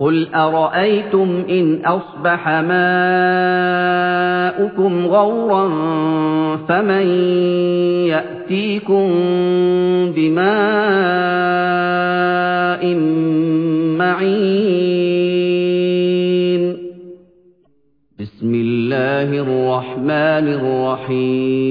قُلْ أَرَأَيْتُمْ إِنْ أَصْبَحَ مَاؤُكُمْ غَوْرًا فَمَن يَأْتِيكُم بِمَاءٍ مَّعِينٍ بِسْمِ اللَّهِ الرَّحْمَٰنِ الرَّحِيمِ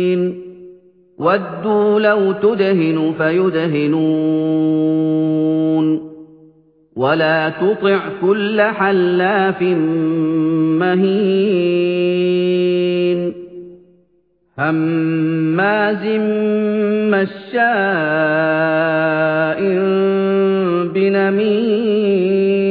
وَدُّوا لَوْ تُدْهِنُ فَيُدْهِنُونَ وَلَا تُطِعْ كُلَّ حَلَّافٍ مَّهِينٍ هَمَّازٍ مَّشَّاءٍ بِنَمِيمٍ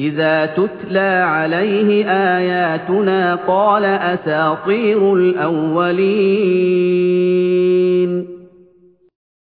إِذَا تُتْلَى عَلَيْهِ آيَاتُنَا قَالَ أَسَاطِيرُ الْأَوَّلِينَ